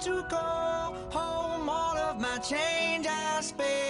to go home. All of my change I spent.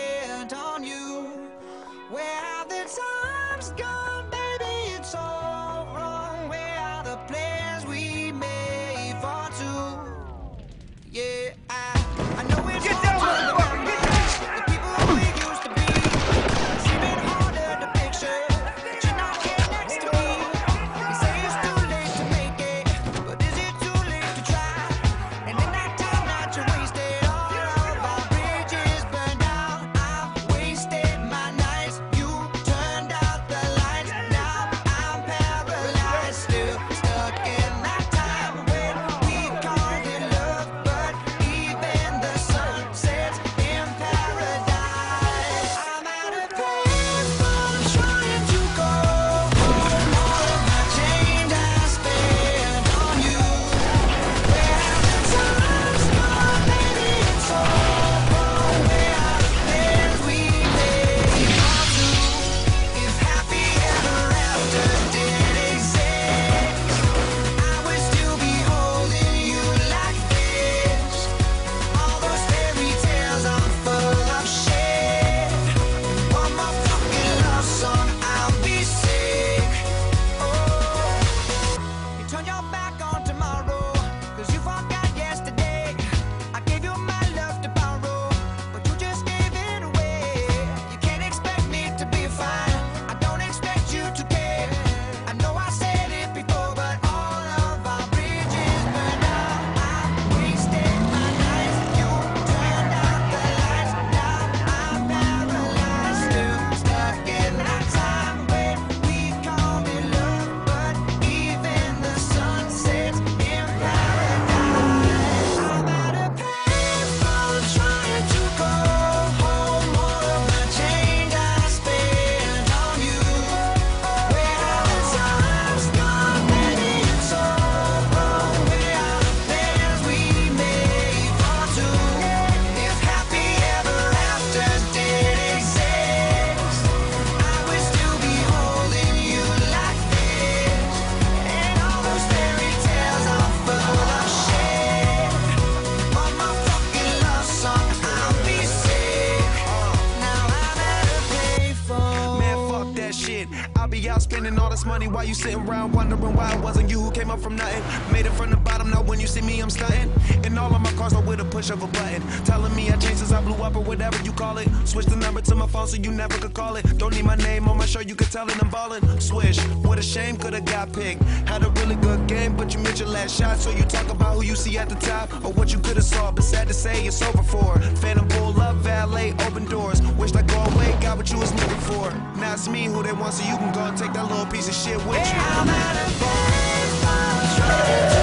spending all this money while you sitting around wondering why it wasn't you who came up from nothing. Made it from the bottom, now when you see me, I'm stunting. And all of my cars are with a push of a button. Telling me I changed since I blew up or whatever you call it. Switch the number to my phone so you never could call it. Don't need my name on my shirt, you can tell it I'm ballin'. Swish, what a shame, could've got picked. Had a really good game, but you missed your last shot. So you talk about who you see at the top or what you could've saw. But sad to say, it's over for. Phantom pull up, valet, open doors. Wish I go away, ask me who they want, so you can go and take that little piece of shit with you.